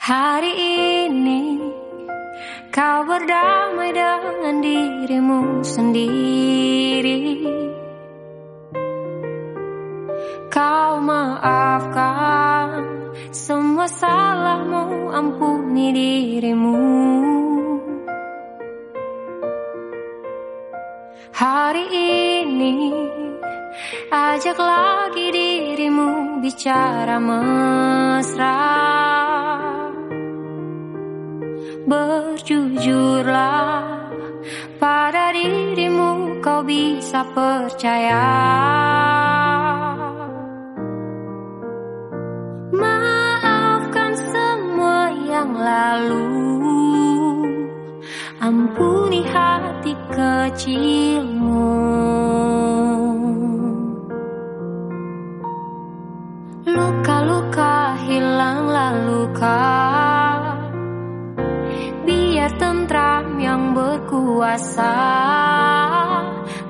Hari ini kau berdamai dengan dirimu sendiri. Kau maafkan semua salahmu ampuni dirimu. Hari ini ajak lagi dirimu bicara mesra Berjujurlah pada dirimu kau bisa percaya. Maafkan semua yang lalu. Ampuni hati kecilmu berkuasa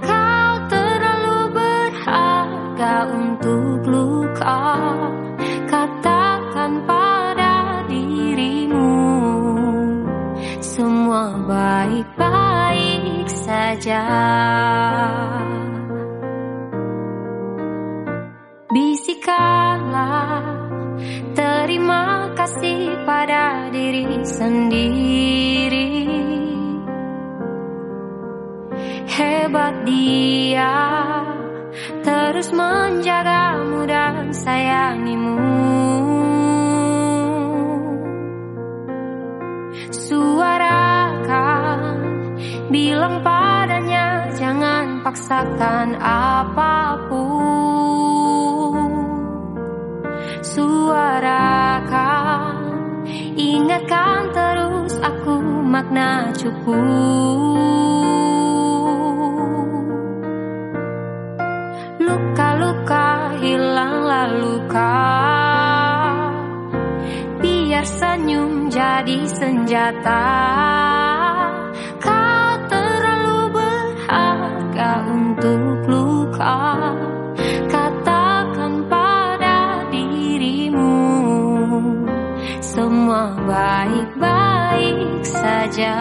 Kau terlalu berharga untuk luka. Katakan pada dirimu Semua baik-baik saja. Bisikanlah terima kasih pada diri sendiri Hebat dia terus menjagamu dan sayangimu. Suarakan bilang padanya jangan paksakan apa pun. Suarakan ingatkan terus aku makna cukup luka-luka hilanglah luka Biar senyum jadi senjata. Kau terlalu berharga untuk luka. Katakan pada dirimu Semua baik-baik saja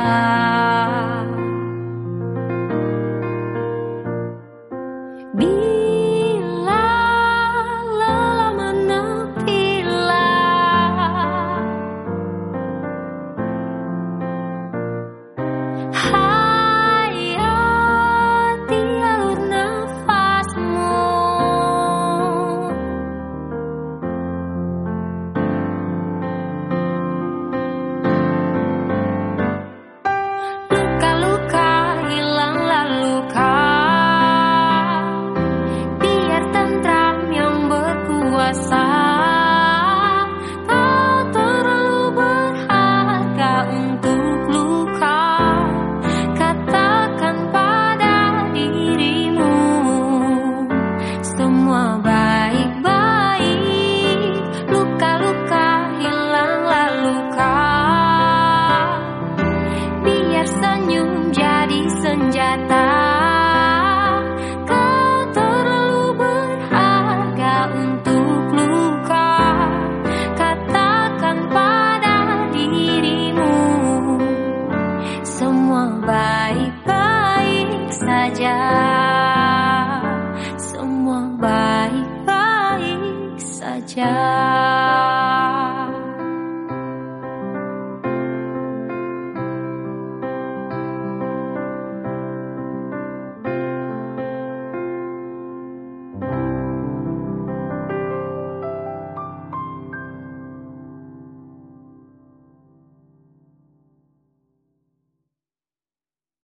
Semua baik-baik saja